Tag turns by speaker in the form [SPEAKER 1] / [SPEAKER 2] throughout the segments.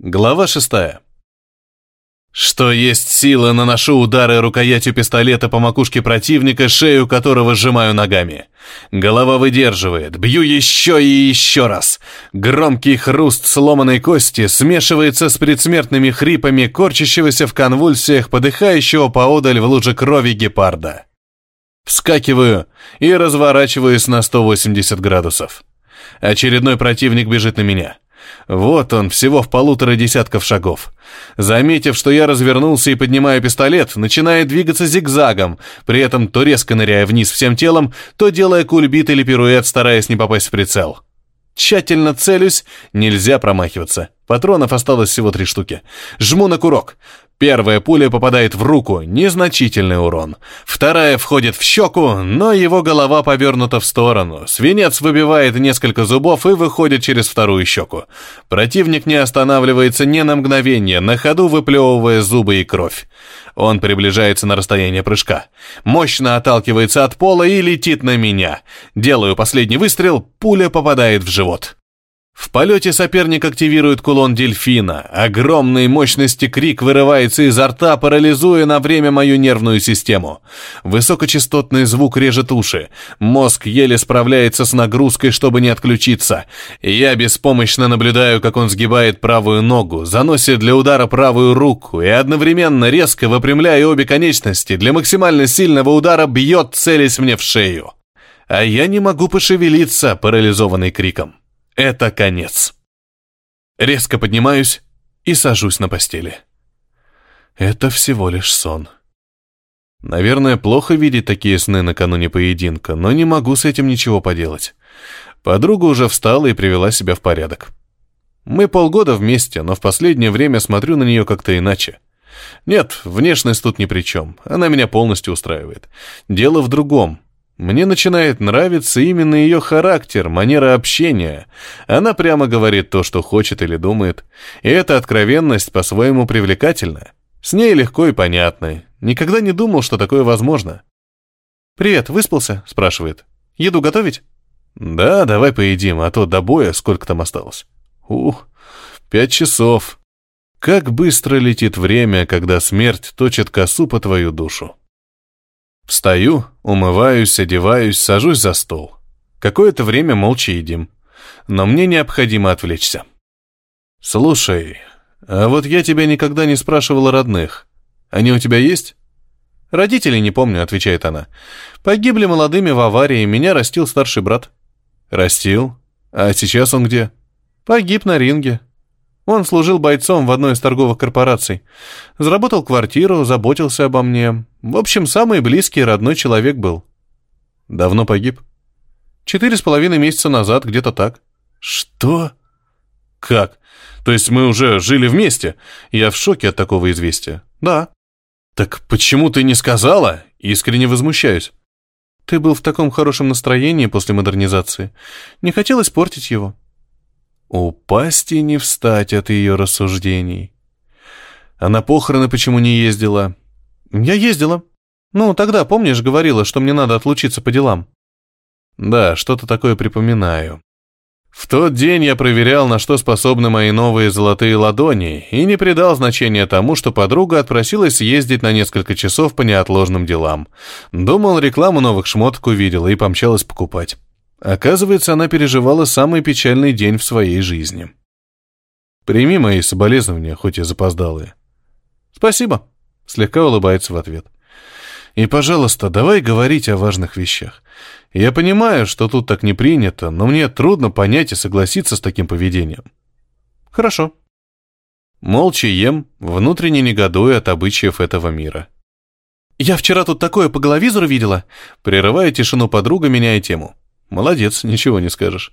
[SPEAKER 1] Глава шестая. Что есть силы, наношу удары рукоятью пистолета по макушке противника, шею которого сжимаю ногами. Голова выдерживает, бью еще и еще раз. Громкий хруст сломанной кости смешивается с предсмертными хрипами корчащегося в конвульсиях подыхающего поодаль в луже крови гепарда. Вскакиваю и разворачиваюсь на 180 градусов. Очередной противник бежит на меня. Вот он, всего в полутора десятков шагов. Заметив, что я развернулся и поднимаю пистолет, начинает двигаться зигзагом, при этом то резко ныряя вниз всем телом, то делая кульбит или пируэт, стараясь не попасть в прицел. Тщательно целюсь, нельзя промахиваться. Патронов осталось всего три штуки. Жму на курок. Первая пуля попадает в руку, незначительный урон. Вторая входит в щеку, но его голова повернута в сторону. Свинец выбивает несколько зубов и выходит через вторую щеку. Противник не останавливается ни на мгновение, на ходу выплевывая зубы и кровь. Он приближается на расстояние прыжка. Мощно отталкивается от пола и летит на меня. Делаю последний выстрел, пуля попадает в живот. В полете соперник активирует кулон дельфина. Огромной мощности крик вырывается изо рта, парализуя на время мою нервную систему. Высокочастотный звук режет уши. Мозг еле справляется с нагрузкой, чтобы не отключиться. Я беспомощно наблюдаю, как он сгибает правую ногу, заносит для удара правую руку и одновременно резко выпрямляя обе конечности, для максимально сильного удара бьет, целясь мне в шею. А я не могу пошевелиться, парализованный криком. Это конец. Резко поднимаюсь и сажусь на постели. Это всего лишь сон. Наверное, плохо видеть такие сны накануне поединка, но не могу с этим ничего поделать. Подруга уже встала и привела себя в порядок. Мы полгода вместе, но в последнее время смотрю на нее как-то иначе. Нет, внешность тут ни при чем. Она меня полностью устраивает. Дело в другом. Мне начинает нравиться именно ее характер, манера общения. Она прямо говорит то, что хочет или думает. И эта откровенность по-своему привлекательна. С ней легко и понятно. Никогда не думал, что такое возможно. «Привет, выспался?» – спрашивает. «Еду готовить?» «Да, давай поедим, а то до боя сколько там осталось?» «Ух, пять часов. Как быстро летит время, когда смерть точит косу по твою душу». Встаю, умываюсь, одеваюсь, сажусь за стол. Какое-то время молча едим. Но мне необходимо отвлечься. «Слушай, а вот я тебя никогда не спрашивала родных. Они у тебя есть?» «Родителей не помню», — отвечает она. «Погибли молодыми в аварии, меня растил старший брат». «Растил? А сейчас он где?» «Погиб на ринге. Он служил бойцом в одной из торговых корпораций. Заработал квартиру, заботился обо мне. В общем, самый близкий родной человек был. Давно погиб? Четыре с половиной месяца назад, где-то так. Что? Как? То есть мы уже жили вместе? Я в шоке от такого известия. Да. Так почему ты не сказала? Искренне возмущаюсь. Ты был в таком хорошем настроении после модернизации. Не хотелось портить его. Упасть и не встать от ее рассуждений. А на похороны почему не ездила? Я ездила. Ну, тогда, помнишь, говорила, что мне надо отлучиться по делам? Да, что-то такое припоминаю. В тот день я проверял, на что способны мои новые золотые ладони, и не придал значения тому, что подруга отпросилась съездить на несколько часов по неотложным делам. Думал, рекламу новых шмоток увидела и помчалась покупать. Оказывается, она переживала самый печальный день в своей жизни. Прими мои соболезнования, хоть и запоздалые. Спасибо, слегка улыбается в ответ. И, пожалуйста, давай говорить о важных вещах. Я понимаю, что тут так не принято, но мне трудно понять и согласиться с таким поведением. Хорошо. Молча ем, внутренне негодуя от обычаев этого мира. «Я вчера тут такое по головизору видела», прерывая тишину подруга, меняя тему. Молодец, ничего не скажешь.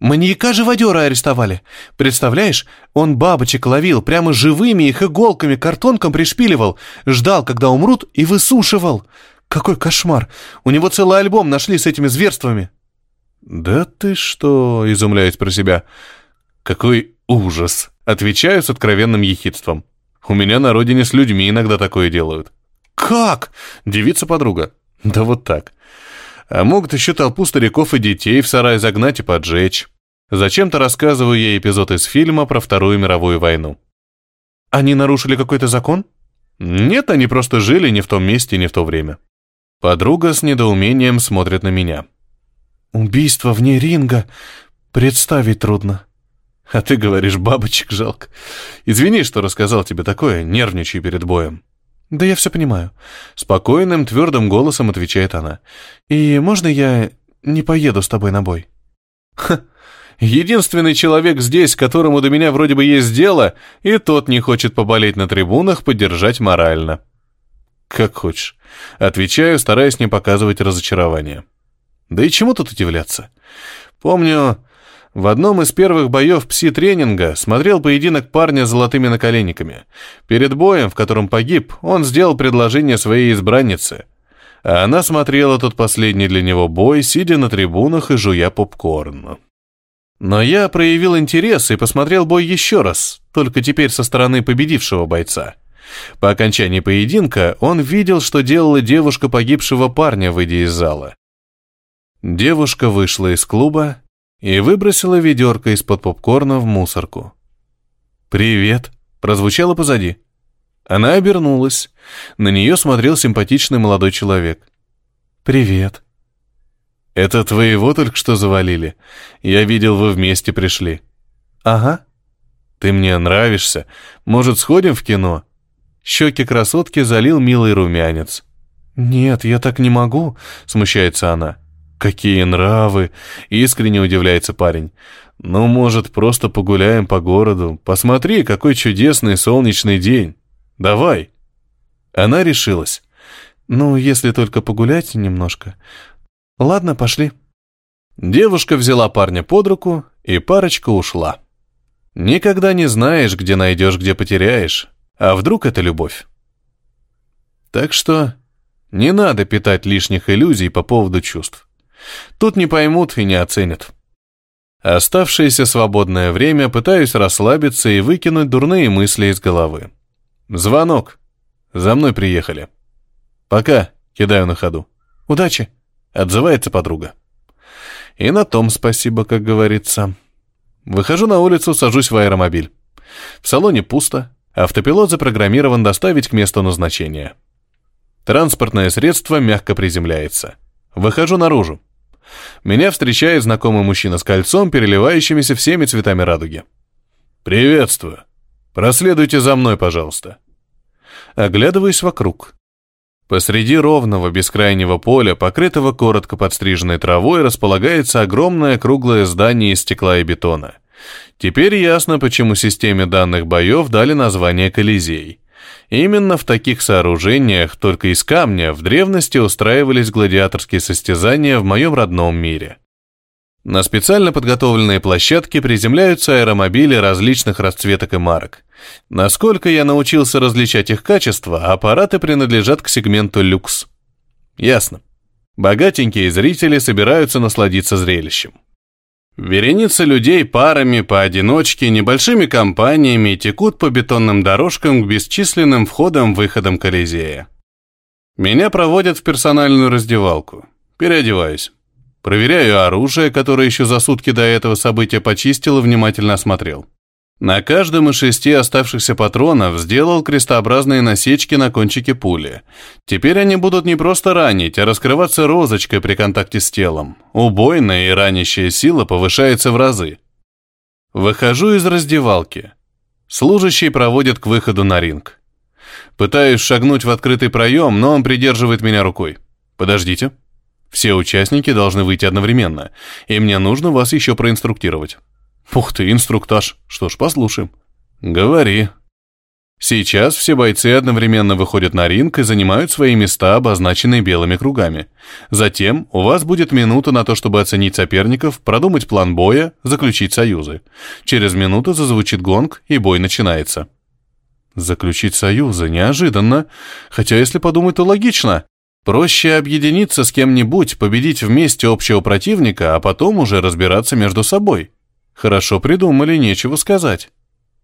[SPEAKER 1] Маньяка-живодера арестовали. Представляешь, он бабочек ловил, прямо живыми их иголками картонком пришпиливал, ждал, когда умрут, и высушивал. Какой кошмар! У него целый альбом нашли с этими зверствами. Да ты что, изумляюсь про себя. Какой ужас! Отвечаю с откровенным ехидством. У меня на родине с людьми иногда такое делают. Как? Девица подруга. Да вот так. А могут еще толпу стариков и детей в сарай загнать и поджечь. Зачем-то рассказываю ей эпизод из фильма про Вторую мировую войну.
[SPEAKER 2] Они нарушили какой-то закон?
[SPEAKER 1] Нет, они просто жили не в том месте, не в то время. Подруга с недоумением смотрит на меня.
[SPEAKER 2] Убийство вне ринга представить трудно.
[SPEAKER 1] А ты говоришь, бабочек жалко. Извини, что рассказал тебе такое, нервничай перед боем.
[SPEAKER 2] Да я все понимаю.
[SPEAKER 1] Спокойным, твердым голосом отвечает она.
[SPEAKER 2] И можно я не поеду с тобой на бой?
[SPEAKER 1] Ха, единственный человек здесь, которому до меня вроде бы есть дело, и тот не хочет поболеть на трибунах, поддержать морально. Как хочешь. Отвечаю, стараясь не показывать разочарования. Да и чему тут удивляться? Помню, в одном из первых боев пси-тренинга смотрел поединок парня с золотыми наколенниками. Перед боем, в котором погиб, он сделал предложение своей избраннице. А она смотрела тот последний для него бой, сидя на трибунах и жуя попкорн. Но я проявил интерес и посмотрел бой еще раз, только теперь со стороны победившего бойца. По окончании поединка он видел, что делала девушка погибшего парня, выйдя из зала. Девушка вышла из клуба и выбросила ведерко из-под попкорна в мусорку. «Привет!» — прозвучало позади. Она обернулась. На нее смотрел симпатичный молодой человек.
[SPEAKER 2] «Привет!»
[SPEAKER 1] «Это твоего только что завалили. Я видел, вы вместе пришли».
[SPEAKER 2] «Ага».
[SPEAKER 1] «Ты мне нравишься. Может, сходим в кино?» Щеки красотки залил милый румянец.
[SPEAKER 2] «Нет, я так не могу», — смущается она.
[SPEAKER 1] «Какие нравы!» — искренне удивляется парень. «Ну, может, просто погуляем по городу? Посмотри, какой чудесный солнечный день! Давай!» Она решилась.
[SPEAKER 2] «Ну, если только погулять немножко. Ладно, пошли».
[SPEAKER 1] Девушка взяла парня под руку, и парочка ушла. Никогда не знаешь, где найдешь, где потеряешь. А вдруг это любовь? Так что не надо питать лишних иллюзий по поводу чувств. Тут не поймут и не оценят. Оставшееся свободное время пытаюсь расслабиться и выкинуть дурные мысли из головы. Звонок. За мной приехали. Пока, кидаю на ходу.
[SPEAKER 2] Удачи,
[SPEAKER 1] отзывается подруга. И на том спасибо, как говорится. Выхожу на улицу, сажусь в аэромобиль. В салоне пусто, автопилот запрограммирован доставить к месту назначения. Транспортное средство мягко приземляется. Выхожу наружу. Меня встречает знакомый мужчина с кольцом, переливающимися всеми цветами радуги. «Приветствую. Проследуйте за мной, пожалуйста». Оглядываюсь вокруг. Посреди ровного бескрайнего поля, покрытого коротко подстриженной травой, располагается огромное круглое здание из стекла и бетона. Теперь ясно, почему системе данных боев дали название Колизей. Именно в таких сооружениях, только из камня, в древности устраивались гладиаторские состязания в моем родном мире. На специально подготовленные площадки приземляются аэромобили различных расцветок и марок. Насколько я научился различать их качество, аппараты принадлежат к сегменту люкс. Ясно. Богатенькие зрители собираются насладиться зрелищем. Вереницы людей парами, поодиночке, небольшими компаниями текут по бетонным дорожкам к бесчисленным входам-выходам Колизея. Меня проводят в персональную раздевалку. Переодеваюсь. Проверяю оружие, которое еще за сутки до этого события почистил и внимательно осмотрел. На каждом из шести оставшихся патронов сделал крестообразные насечки на кончике пули. Теперь они будут не просто ранить, а раскрываться розочкой при контакте с телом. Убойная и ранящая сила повышается в разы. Выхожу из раздевалки. Служащий проводит к выходу на ринг. Пытаюсь шагнуть в открытый проем, но он придерживает меня рукой. Подождите. Все участники должны выйти одновременно, и мне нужно вас еще проинструктировать. Ух ты, инструктаж. Что ж, послушаем. Говори. Сейчас все бойцы одновременно выходят на ринг и занимают свои места, обозначенные белыми кругами. Затем у вас будет минута на то, чтобы оценить соперников, продумать план боя, заключить союзы. Через минуту зазвучит гонг, и бой начинается. Заключить союзы неожиданно, хотя если подумать, то логично. Проще объединиться с кем-нибудь, победить вместе общего противника, а потом уже разбираться между собой. Хорошо придумали, нечего сказать.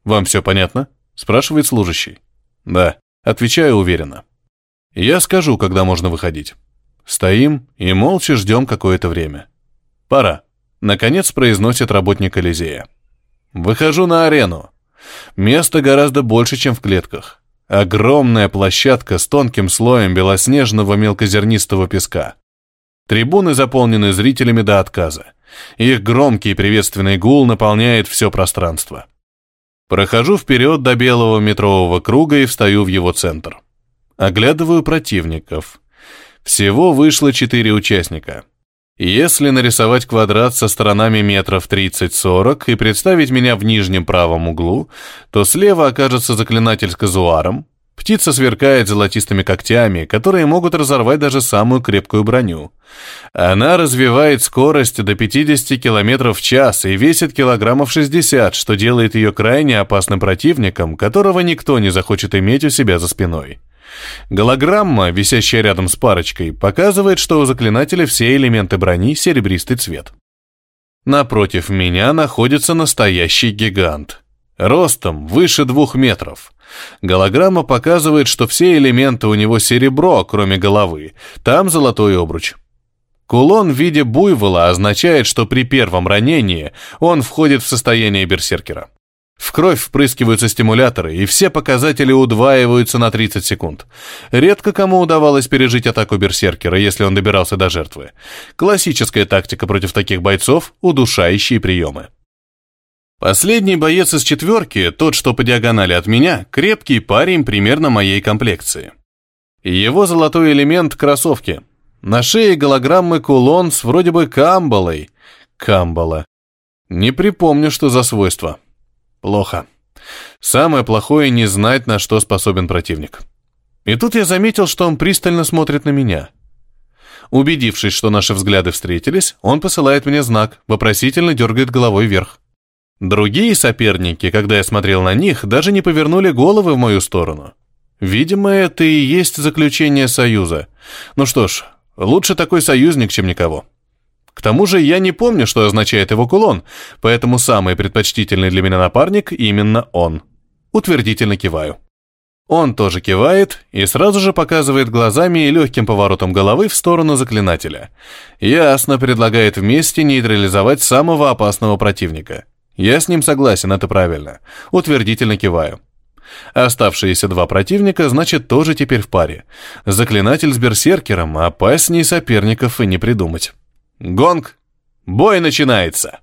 [SPEAKER 1] Вам все понятно? Спрашивает служащий. Да, отвечаю уверенно. Я скажу, когда можно выходить. Стоим и молча ждем какое-то время. Пора. Наконец произносит работник Элизея. Выхожу на арену. Места гораздо больше, чем в клетках. Огромная площадка с тонким слоем белоснежного мелкозернистого песка. Трибуны заполнены зрителями до отказа. Их громкий приветственный гул наполняет все пространство. Прохожу вперед до белого метрового круга и встаю в его центр. Оглядываю противников. Всего вышло четыре участника. Если нарисовать квадрат со сторонами метров 30-40 и представить меня в нижнем правом углу, то слева окажется заклинатель с казуаром. Птица сверкает золотистыми когтями, которые могут разорвать даже самую крепкую броню. Она развивает скорость до 50 км в час и весит килограммов 60, что делает ее крайне опасным противником, которого никто не захочет иметь у себя за спиной. Голограмма, висящая рядом с парочкой, показывает, что у заклинателя все элементы брони серебристый цвет. Напротив меня находится настоящий гигант. Ростом выше двух метров. Голограмма показывает, что все элементы у него серебро, кроме головы. Там золотой обруч. Кулон в виде буйвола означает, что при первом ранении он входит в состояние берсеркера. В кровь впрыскиваются стимуляторы, и все показатели удваиваются на 30 секунд. Редко кому удавалось пережить атаку берсеркера, если он добирался до жертвы. Классическая тактика против таких бойцов – удушающие приемы. Последний боец из четверки, тот, что по диагонали от меня, крепкий парень примерно моей комплекции. Его золотой элемент – кроссовки. На шее голограммы кулон с вроде бы камбалой. Камбала. Не припомню, что за свойство. Плохо. Самое плохое не знать, на что способен противник. И тут я заметил, что он пристально смотрит на меня. Убедившись, что наши взгляды встретились, он посылает мне знак, вопросительно дергает головой вверх. Другие соперники, когда я смотрел на них, даже не повернули головы в мою сторону. Видимо, это и есть заключение союза. Ну что ж, лучше такой союзник, чем никого. К тому же я не помню, что означает его кулон, поэтому самый предпочтительный для меня напарник именно он. Утвердительно киваю. Он тоже кивает и сразу же показывает глазами и легким поворотом головы в сторону заклинателя. Ясно предлагает вместе нейтрализовать самого опасного противника. Я с ним согласен, это правильно. Утвердительно киваю. Оставшиеся два противника, значит, тоже теперь в паре. Заклинатель с берсеркером, опаснее соперников и не придумать. Гонг! Бой начинается!